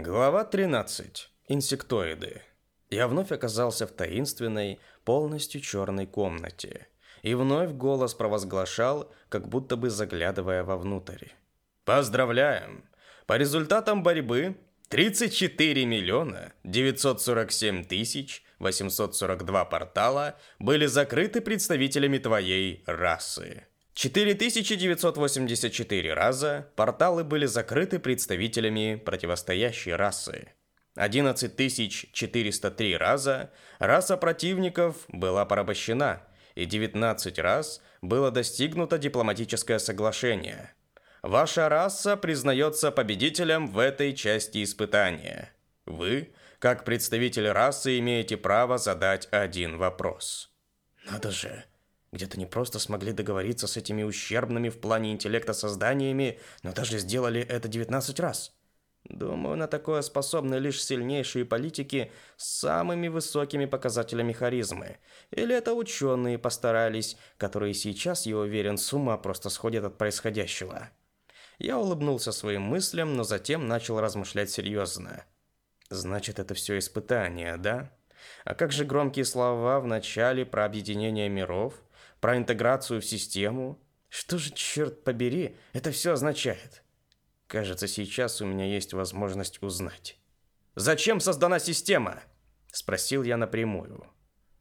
Глава 13. Инсектоиды. Я вновь оказался в таинственной, полностью черной комнате. И вновь голос провозглашал, как будто бы заглядывая вовнутрь. Поздравляем! По результатам борьбы 34 миллиона 947 тысяч 842 портала были закрыты представителями твоей расы. 4984 раза порталы были закрыты представителями противостоящей расы. 11403 раза раса противников была порабощена, и 19 раз было достигнуто дипломатическое соглашение. Ваша раса признается победителем в этой части испытания. Вы, как представитель расы, имеете право задать один вопрос. Надо же, где-то не просто смогли договориться с этими ущербными в плане интеллекта созданиями, но даже сделали это 19 раз. Думаю, на такое способны лишь сильнейшие политики с самыми высокими показателями харизмы. Или это ученые постарались, которые сейчас, я уверен, с ума просто сходят от происходящего. Я улыбнулся своим мыслям, но затем начал размышлять серьезно. Значит, это все испытание, да? А как же громкие слова в начале про объединение миров – про интеграцию в систему. Что же, черт побери, это все означает? Кажется, сейчас у меня есть возможность узнать. «Зачем создана система?» – спросил я напрямую.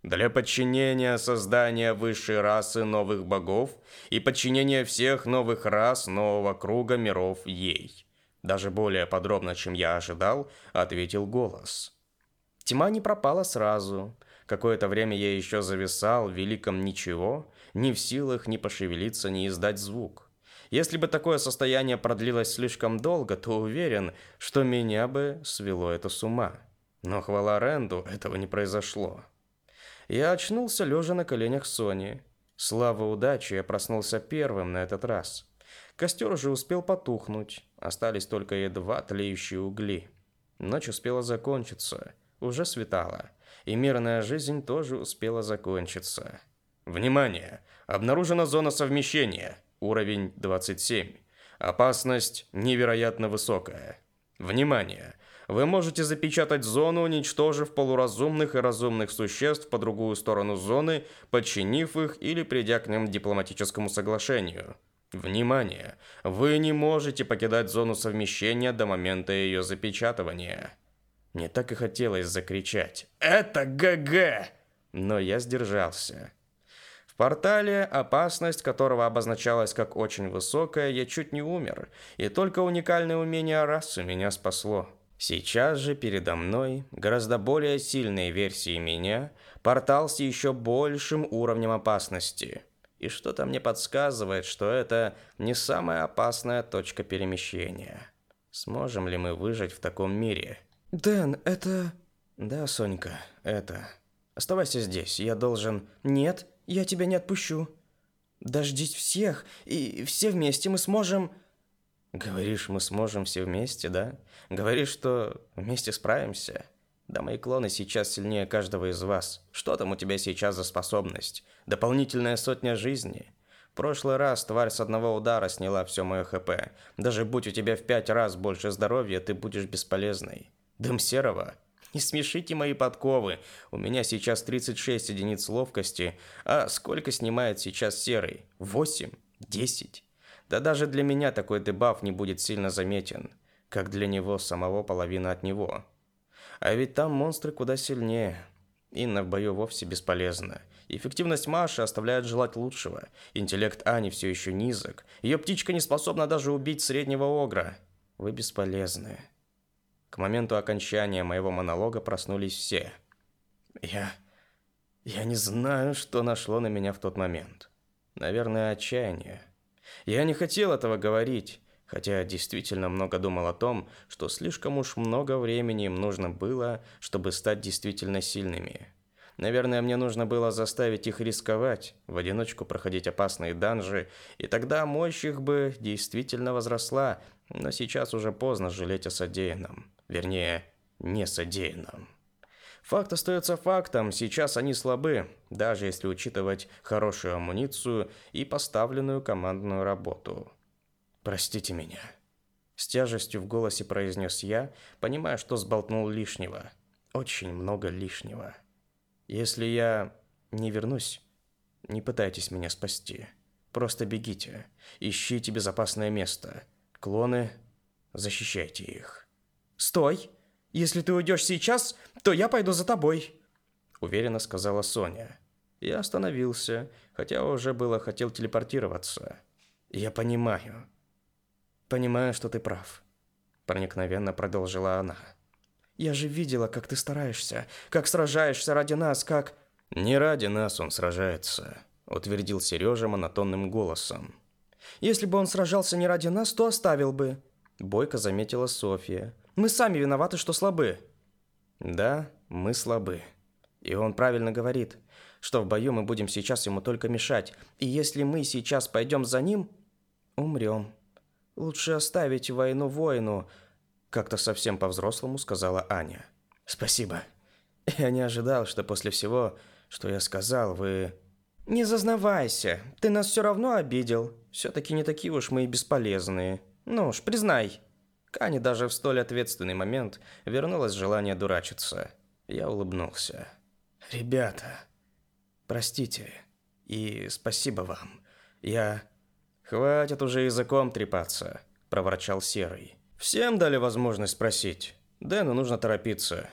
«Для подчинения создания высшей расы новых богов и подчинения всех новых рас нового круга миров ей». Даже более подробно, чем я ожидал, ответил голос. Тьма не пропала сразу. Какое-то время я еще зависал в великом ничего, не в силах ни пошевелиться, ни издать звук. Если бы такое состояние продлилось слишком долго, то уверен, что меня бы свело это с ума. Но хвала Ренду, этого не произошло. Я очнулся лежа на коленях Сони. Слава удачи, я проснулся первым на этот раз. Костер уже успел потухнуть, остались только едва тлеющие угли. Ночь успела закончиться, уже светало и мирная жизнь тоже успела закончиться. Внимание! Обнаружена зона совмещения, уровень 27. Опасность невероятно высокая. Внимание! Вы можете запечатать зону, уничтожив полуразумных и разумных существ по другую сторону зоны, подчинив их или придя к ним дипломатическому соглашению. Внимание! Вы не можете покидать зону совмещения до момента ее запечатывания. Мне так и хотелось закричать «Это ГГ!», но я сдержался. В портале, опасность которого обозначалась как очень высокая, я чуть не умер, и только уникальное умение расы меня спасло. Сейчас же передо мной гораздо более сильные версии меня, портал с еще большим уровнем опасности. И что-то мне подсказывает, что это не самая опасная точка перемещения. Сможем ли мы выжить в таком мире? «Дэн, это...» «Да, Сонька, это...» «Оставайся здесь, я должен...» «Нет, я тебя не отпущу». «Дождись всех, и все вместе мы сможем...» «Говоришь, мы сможем все вместе, да? Говоришь, что вместе справимся?» «Да мои клоны сейчас сильнее каждого из вас. Что там у тебя сейчас за способность? Дополнительная сотня жизни?» прошлый раз тварь с одного удара сняла все мое ХП. Даже будь у тебя в пять раз больше здоровья, ты будешь бесполезной. Дым серого. Не смешите мои подковы. У меня сейчас 36 единиц ловкости. А сколько снимает сейчас серый? 8? 10? Да даже для меня такой дебаф не будет сильно заметен, как для него самого половина от него. А ведь там монстры куда сильнее. Инна в бою вовсе бесполезна. Эффективность Маши оставляет желать лучшего. Интеллект Ани все еще низок. Ее птичка не способна даже убить среднего огра. Вы бесполезны. К моменту окончания моего монолога проснулись все. Я... Я не знаю, что нашло на меня в тот момент. Наверное, отчаяние. Я не хотел этого говорить, хотя действительно много думал о том, что слишком уж много времени им нужно было, чтобы стать действительно сильными. Наверное, мне нужно было заставить их рисковать, в одиночку проходить опасные данжи, и тогда мощь их бы действительно возросла, но сейчас уже поздно жалеть о содеянном. Вернее, не содеянном. Факт остается фактом, сейчас они слабы, даже если учитывать хорошую амуницию и поставленную командную работу. «Простите меня», — с тяжестью в голосе произнес я, понимая, что сболтнул лишнего. Очень много лишнего. «Если я не вернусь, не пытайтесь меня спасти. Просто бегите, ищите безопасное место. Клоны, защищайте их». «Стой! Если ты уйдешь сейчас, то я пойду за тобой!» Уверенно сказала Соня. Я остановился, хотя уже было хотел телепортироваться. «Я понимаю. Понимаю, что ты прав», — проникновенно продолжила она. «Я же видела, как ты стараешься, как сражаешься ради нас, как...» «Не ради нас он сражается», — утвердил Сережа монотонным голосом. «Если бы он сражался не ради нас, то оставил бы», — бойко заметила Софья, мы сами виноваты, что слабы. Да, мы слабы. И он правильно говорит, что в бою мы будем сейчас ему только мешать. И если мы сейчас пойдем за ним, умрем. Лучше оставить войну воину, как-то совсем по-взрослому сказала Аня. Спасибо. Я не ожидал, что после всего, что я сказал, вы... Не зазнавайся, ты нас все равно обидел. Все-таки не такие уж мы и бесполезные. Ну уж, признай, Тане даже в столь ответственный момент вернулось желание дурачиться. Я улыбнулся. «Ребята, простите и спасибо вам. Я...» «Хватит уже языком трепаться», – проворчал Серый. «Всем дали возможность спросить. Дэну нужно торопиться».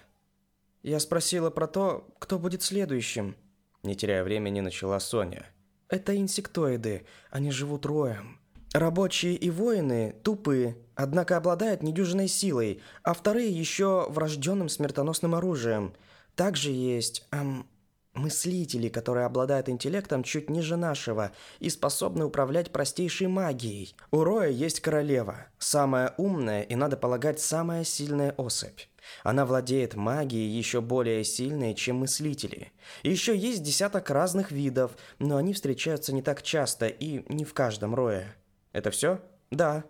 «Я спросила про то, кто будет следующим», – не теряя времени, начала Соня. «Это инсектоиды. Они живут роем. Рабочие и воины тупы, однако обладают недюжиной силой, а вторые еще врожденным смертоносным оружием. Также есть эм, мыслители, которые обладают интеллектом чуть ниже нашего и способны управлять простейшей магией. У Роя есть королева, самая умная и, надо полагать, самая сильная особь. Она владеет магией еще более сильной, чем мыслители. Еще есть десяток разных видов, но они встречаются не так часто и не в каждом Рое. Это все? Да.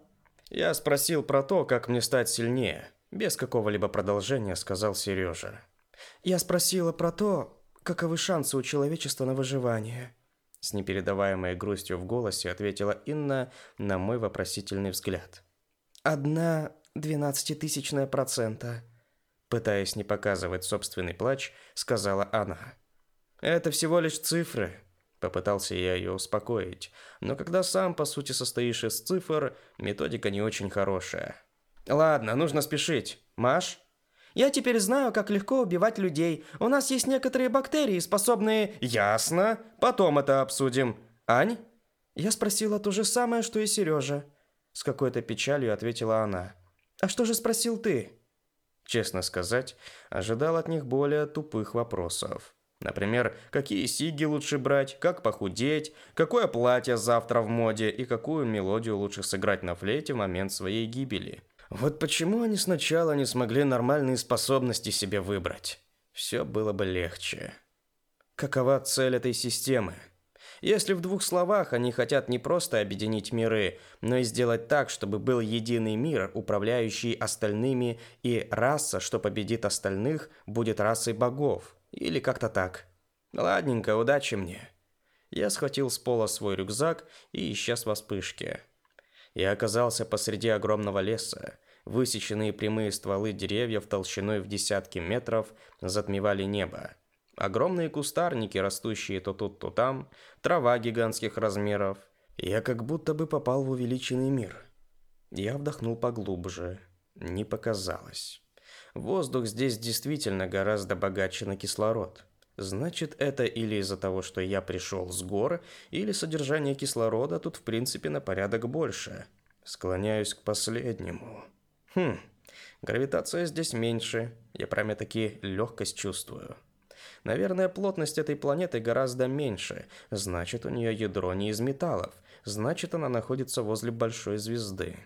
Я спросил про то, как мне стать сильнее. Без какого-либо продолжения сказал Сережа. Я спросила про то, каковы шансы у человечества на выживание. С непередаваемой грустью в голосе ответила Инна на мой вопросительный взгляд. «Одна двенадцатитысячная процента», – пытаясь не показывать собственный плач, сказала она. «Это всего лишь цифры», Попытался я ее успокоить. Но когда сам, по сути, состоишь из цифр, методика не очень хорошая. «Ладно, нужно спешить. Маш?» «Я теперь знаю, как легко убивать людей. У нас есть некоторые бактерии, способные...» «Ясно. Потом это обсудим. Ань?» Я спросила то же самое, что и Сережа. С какой-то печалью ответила она. «А что же спросил ты?» Честно сказать, ожидал от них более тупых вопросов. Например, какие сиги лучше брать, как похудеть, какое платье завтра в моде и какую мелодию лучше сыграть на флейте в момент своей гибели. Вот почему они сначала не смогли нормальные способности себе выбрать. Все было бы легче. Какова цель этой системы? Если в двух словах они хотят не просто объединить миры, но и сделать так, чтобы был единый мир, управляющий остальными, и раса, что победит остальных, будет расой богов. Или как-то так. Ладненько, удачи мне. Я схватил с пола свой рюкзак и исчез во вспышке. Я оказался посреди огромного леса. Высеченные прямые стволы деревьев толщиной в десятки метров затмевали небо. Огромные кустарники, растущие то тут, то там, трава гигантских размеров. Я как будто бы попал в увеличенный мир. Я вдохнул поглубже. Не показалось. Воздух здесь действительно гораздо богаче на кислород. Значит, это или из-за того, что я пришел с гор, или содержание кислорода тут в принципе на порядок больше. Склоняюсь к последнему. Хм, гравитация здесь меньше. Я прямо-таки легкость чувствую. Наверное, плотность этой планеты гораздо меньше, значит, у нее ядро не из металлов, значит, она находится возле большой звезды.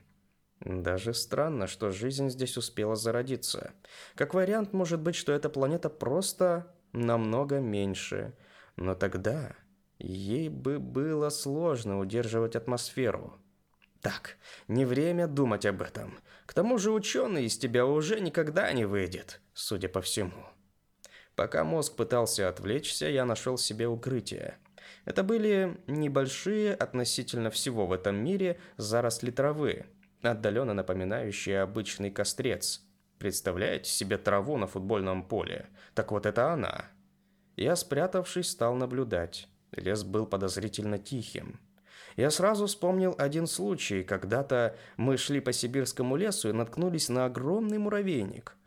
Даже странно, что жизнь здесь успела зародиться. Как вариант, может быть, что эта планета просто намного меньше. Но тогда ей бы было сложно удерживать атмосферу. Так, не время думать об этом. К тому же ученый из тебя уже никогда не выйдет, судя по всему. Пока мозг пытался отвлечься, я нашел себе укрытие. Это были небольшие относительно всего в этом мире заросли травы, отдаленно напоминающие обычный кострец. Представляете себе траву на футбольном поле? Так вот это она. Я, спрятавшись, стал наблюдать. Лес был подозрительно тихим. Я сразу вспомнил один случай. Когда-то мы шли по сибирскому лесу и наткнулись на огромный муравейник.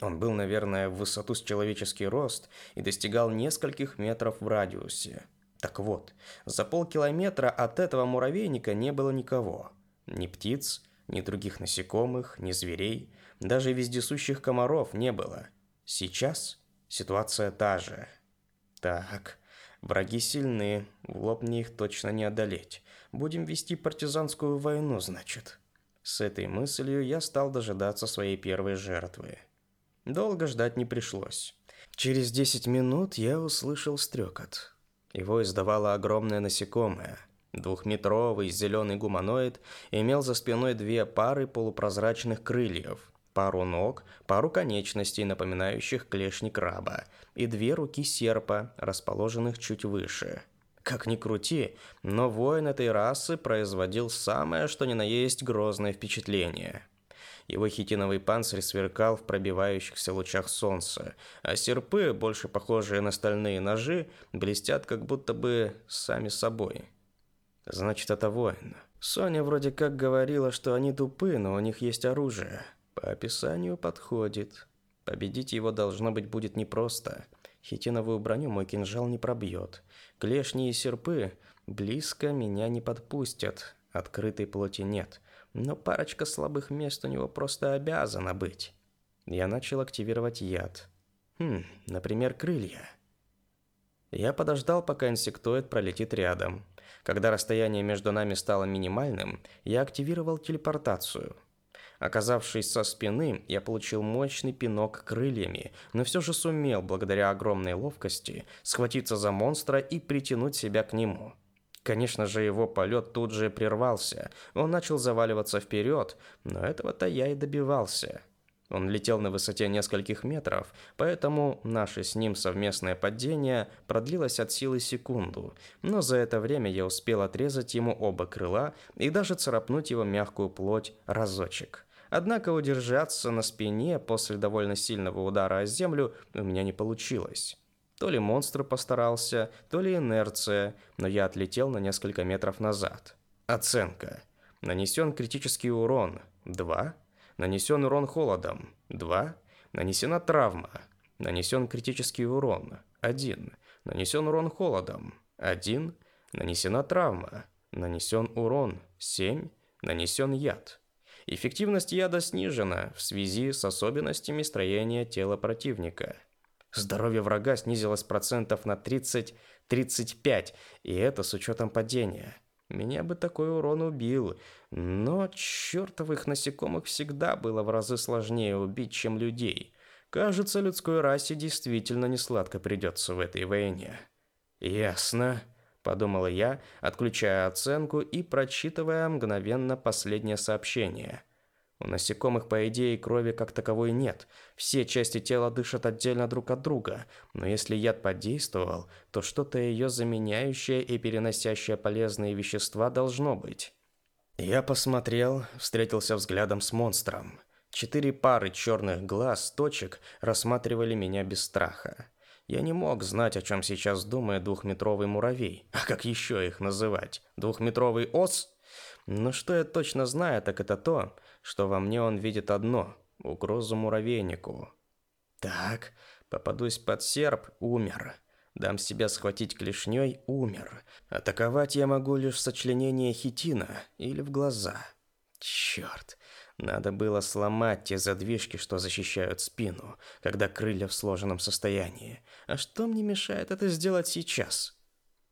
Он был, наверное, в высоту с человеческий рост и достигал нескольких метров в радиусе. Так вот, за полкилометра от этого муравейника не было никого. Ни птиц, ни других насекомых, ни зверей, даже вездесущих комаров не было. Сейчас ситуация та же. Так, враги сильны, в лоб мне их точно не одолеть. Будем вести партизанскую войну, значит. С этой мыслью я стал дожидаться своей первой жертвы – Долго ждать не пришлось. Через 10 минут я услышал стрекот. Его издавало огромное насекомое. Двухметровый зеленый гуманоид имел за спиной две пары полупрозрачных крыльев, пару ног, пару конечностей, напоминающих клешни краба, и две руки серпа, расположенных чуть выше. Как ни крути, но воин этой расы производил самое что ни на есть грозное впечатление – его хитиновый панцирь сверкал в пробивающихся лучах солнца, а серпы, больше похожие на стальные ножи, блестят как будто бы сами собой. Значит, это воин. Соня вроде как говорила, что они тупы, но у них есть оружие. По описанию подходит. Победить его, должно быть, будет непросто. Хитиновую броню мой кинжал не пробьет. Клешни и серпы близко меня не подпустят. Открытой плоти нет. Но парочка слабых мест у него просто обязана быть. Я начал активировать яд. Хм, например, крылья. Я подождал, пока инсектоид пролетит рядом. Когда расстояние между нами стало минимальным, я активировал телепортацию. Оказавшись со спины, я получил мощный пинок крыльями, но все же сумел, благодаря огромной ловкости, схватиться за монстра и притянуть себя к нему – Конечно же, его полет тут же прервался. Он начал заваливаться вперед, но этого-то я и добивался. Он летел на высоте нескольких метров, поэтому наше с ним совместное падение продлилось от силы секунду, но за это время я успел отрезать ему оба крыла и даже царапнуть его мягкую плоть разочек. Однако удержаться на спине после довольно сильного удара о землю у меня не получилось. То ли монстр постарался, то ли инерция, но я отлетел на несколько метров назад. Оценка. Нанесен критический урон – 2. Нанесен урон холодом – 2. Нанесена травма. Нанесен критический урон – 1. Нанесен урон холодом – 1. Нанесена травма. Нанесен урон – 7. Нанесен яд. Эффективность яда снижена в связи с особенностями строения тела противника – Здоровье врага снизилось процентов на 30-35, и это с учетом падения. Меня бы такой урон убил, но чертовых насекомых всегда было в разы сложнее убить, чем людей. Кажется, людской расе действительно несладко придется в этой войне. «Ясно», — подумала я, отключая оценку и прочитывая мгновенно последнее сообщение — у насекомых, по идее, крови как таковой нет. Все части тела дышат отдельно друг от друга, но если яд подействовал, то что-то ее заменяющее и переносящее полезные вещества должно быть. Я посмотрел, встретился взглядом с монстром. Четыре пары черных глаз, точек, рассматривали меня без страха. Я не мог знать, о чем сейчас думает двухметровый муравей. А как еще их называть? Двухметровый ос? Но что я точно знаю, так это то, что во мне он видит одно – угрозу муравейнику. Так, попадусь под серп – умер. Дам себя схватить клешней – умер. Атаковать я могу лишь сочленение хитина или в глаза. Черт, надо было сломать те задвижки, что защищают спину, когда крылья в сложенном состоянии. А что мне мешает это сделать сейчас?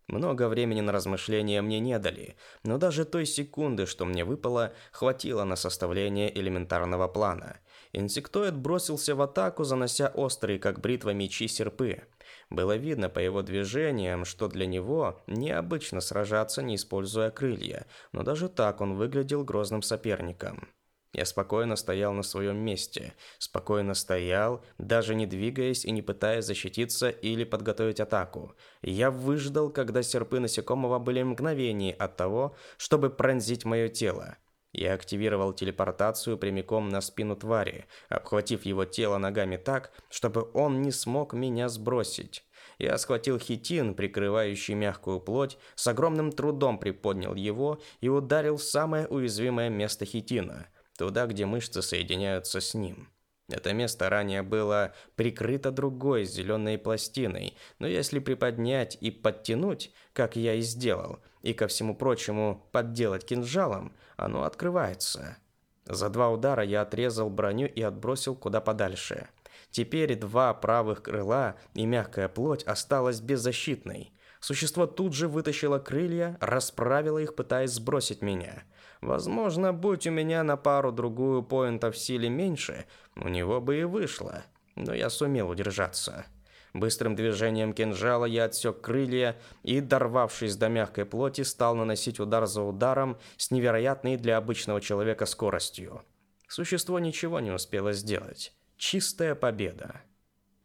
Много времени на размышления мне не дали, но даже той секунды, что мне выпало, хватило на составление элементарного плана. Инсектоид бросился в атаку, занося острые, как бритва, мечи серпы. Было видно по его движениям, что для него необычно сражаться, не используя крылья, но даже так он выглядел грозным соперником. Я спокойно стоял на своем месте, спокойно стоял, даже не двигаясь и не пытаясь защититься или подготовить атаку. Я выждал, когда серпы насекомого были мгновение от того, чтобы пронзить мое тело. Я активировал телепортацию прямиком на спину твари, обхватив его тело ногами так, чтобы он не смог меня сбросить. Я схватил хитин, прикрывающий мягкую плоть, с огромным трудом приподнял его и ударил в самое уязвимое место хитина – туда, где мышцы соединяются с ним. Это место ранее было прикрыто другой зеленой пластиной, но если приподнять и подтянуть, как я и сделал, и ко всему прочему подделать кинжалом, оно открывается. За два удара я отрезал броню и отбросил куда подальше. Теперь два правых крыла и мягкая плоть осталась беззащитной. Существо тут же вытащило крылья, расправило их, пытаясь сбросить меня. Возможно, будь у меня на пару-другую поинтов силе меньше, у него бы и вышло. Но я сумел удержаться. Быстрым движением кинжала я отсек крылья и, дорвавшись до мягкой плоти, стал наносить удар за ударом с невероятной для обычного человека скоростью. Существо ничего не успело сделать. Чистая победа.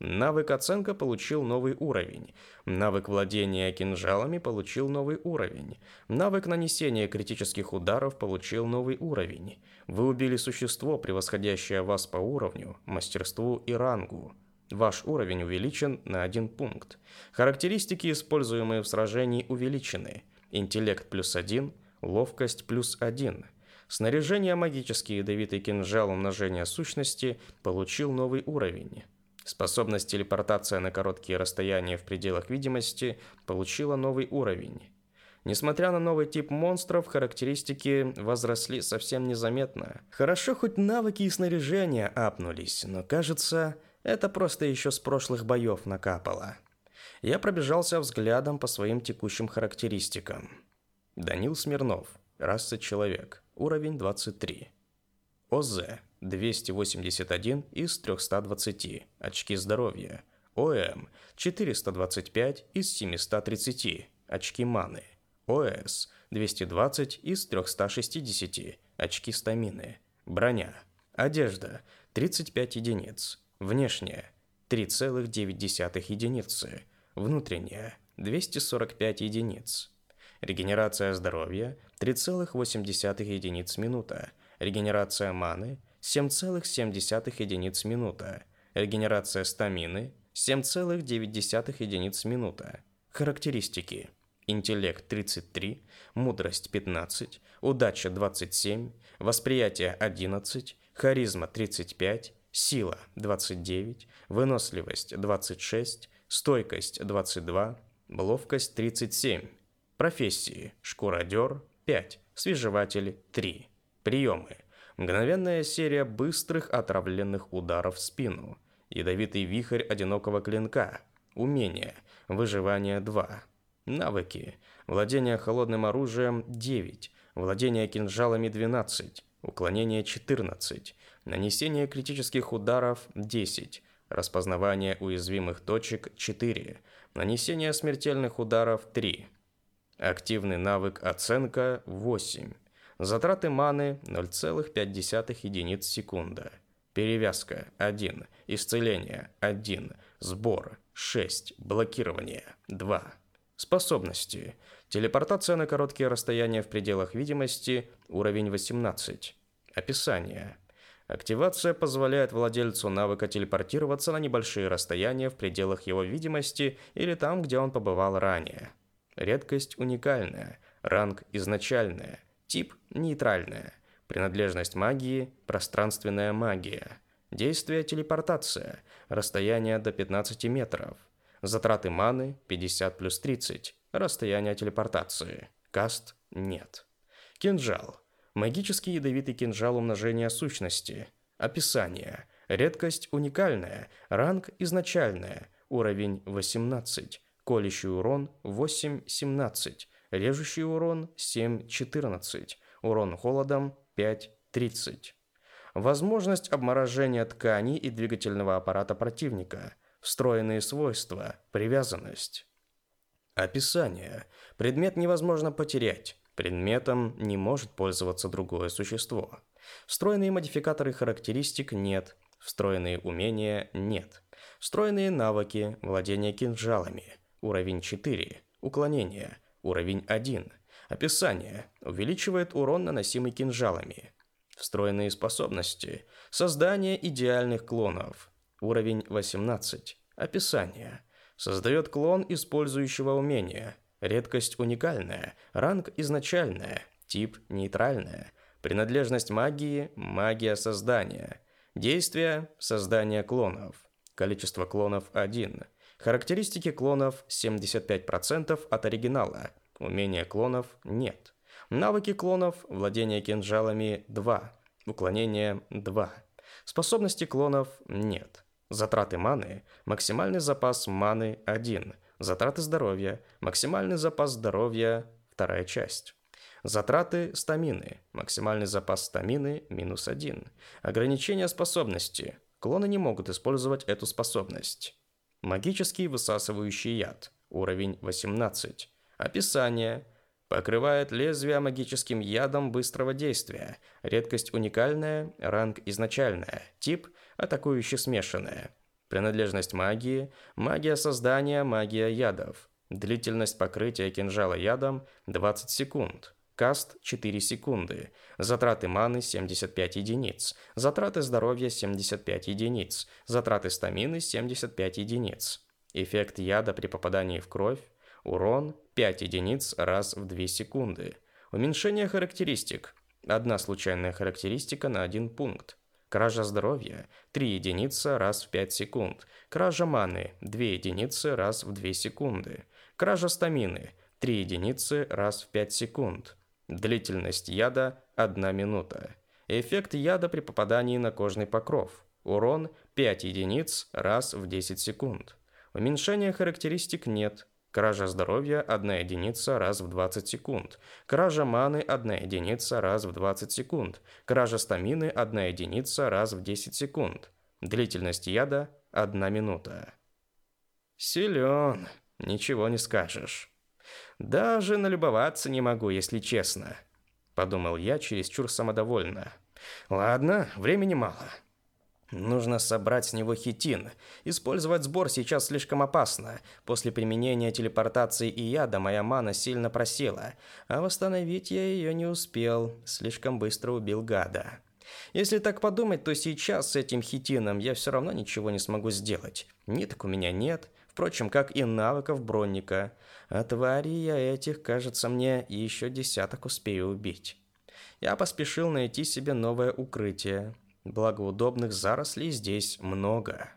Навык оценка получил новый уровень. Навык владения кинжалами получил новый уровень. Навык нанесения критических ударов получил новый уровень. Вы убили существо, превосходящее вас по уровню, мастерству и рангу. Ваш уровень увеличен на один пункт. Характеристики, используемые в сражении, увеличены. Интеллект плюс один, ловкость плюс один. Снаряжение магический ядовитый кинжал умножения сущности получил новый уровень. Способность телепортация на короткие расстояния в пределах видимости получила новый уровень. Несмотря на новый тип монстров, характеристики возросли совсем незаметно. Хорошо, хоть навыки и снаряжение апнулись, но кажется, это просто еще с прошлых боев накапало. Я пробежался взглядом по своим текущим характеристикам. Данил Смирнов, раса человек, уровень 23. ОЗ, 281 из 320, очки здоровья. ОМ 425 из 730, очки маны. ОС 220 из 360, очки стамины. Броня. Одежда 35 единиц. Внешняя 3,9 единицы. Внутренняя 245 единиц. Регенерация здоровья 3,8 единиц минута. Регенерация маны 7,7 единиц минута. Регенерация стамины 7,9 единиц минута. Характеристики. Интеллект 33, мудрость 15, удача 27, восприятие 11, харизма 35, сила 29, выносливость 26, стойкость 22, ловкость 37. Профессии. Шкуродер 5, свежеватель 3. Приемы. Мгновенная серия быстрых отравленных ударов в спину. Ядовитый вихрь одинокого клинка. Умение. Выживание 2. Навыки. Владение холодным оружием 9. Владение кинжалами 12. Уклонение 14. Нанесение критических ударов 10. Распознавание уязвимых точек 4. Нанесение смертельных ударов 3. Активный навык оценка 8. Затраты маны 0,5 единиц секунда. Перевязка 1. Исцеление 1. Сбор 6. Блокирование 2. Способности. Телепортация на короткие расстояния в пределах видимости, уровень 18. Описание. Активация позволяет владельцу навыка телепортироваться на небольшие расстояния в пределах его видимости или там, где он побывал ранее. Редкость уникальная, ранг изначальная – Тип – нейтральная. Принадлежность магии – пространственная магия. Действие – телепортация. Расстояние до 15 метров. Затраты маны – 50 плюс 30. Расстояние телепортации. Каст – нет. Кинжал. Магический ядовитый кинжал умножения сущности. Описание. Редкость уникальная. Ранг изначальная. Уровень 18. Колющий урон 8-17. Режущий урон 7.14, урон холодом 5.30. Возможность обморожения тканей и двигательного аппарата противника. Встроенные свойства. Привязанность. Описание. Предмет невозможно потерять. Предметом не может пользоваться другое существо. Встроенные модификаторы характеристик нет. Встроенные умения нет. Встроенные навыки. Владение кинжалами. Уровень 4. Уклонение. Уровень 1. Описание. Увеличивает урон, наносимый кинжалами. Встроенные способности. Создание идеальных клонов. Уровень 18. Описание. Создает клон использующего умения. Редкость уникальная. Ранг изначальная. Тип нейтральная. Принадлежность магии – магия создания. Действие – создание клонов. Количество клонов – 1. Характеристики клонов 75% от оригинала. Умения клонов нет. Навыки клонов – владение кинжалами – 2. Уклонение – 2. Способности клонов – нет. Затраты маны – максимальный запас маны – 1. Затраты здоровья – максимальный запас здоровья – вторая часть. Затраты стамины. Максимальный запас стамины – минус 1. Ограничение способности. Клоны не могут использовать эту способность. Магический высасывающий яд, уровень 18. Описание. Покрывает лезвие магическим ядом быстрого действия. Редкость уникальная, ранг изначальная. Тип – атакующий смешанная. Принадлежность магии – магия создания, магия ядов. Длительность покрытия кинжала ядом – 20 секунд каст 4 секунды, затраты маны 75 единиц, затраты здоровья 75 единиц, затраты стамины 75 единиц. Эффект яда при попадании в кровь – урон 5 единиц раз в 2 секунды. Уменьшение характеристик – одна случайная характеристика на один пункт. Кража здоровья – 3 единицы раз в 5 секунд. Кража маны – 2 единицы раз в 2 секунды. Кража стамины – 3 единицы раз в 5 секунд. Длительность яда – 1 минута. Эффект яда при попадании на кожный покров. Урон 5 единиц раз в 10 секунд. Уменьшения характеристик нет. Кража здоровья – 1 единица раз в 20 секунд. Кража маны – 1 единица раз в 20 секунд. Кража стамины – 1 единица раз в 10 секунд. Длительность яда – 1 минута. Силен, ничего не скажешь. «Даже налюбоваться не могу, если честно», — подумал я чересчур самодовольно. «Ладно, времени мало». Нужно собрать с него хитин. Использовать сбор сейчас слишком опасно. После применения телепортации и яда моя мана сильно просела, а восстановить я ее не успел. Слишком быстро убил гада. Если так подумать, то сейчас с этим хитином я все равно ничего не смогу сделать. Ниток у меня нет, впрочем, как и навыков Бронника. А я этих, кажется мне, еще десяток успею убить. Я поспешил найти себе новое укрытие. Благо удобных зарослей здесь много.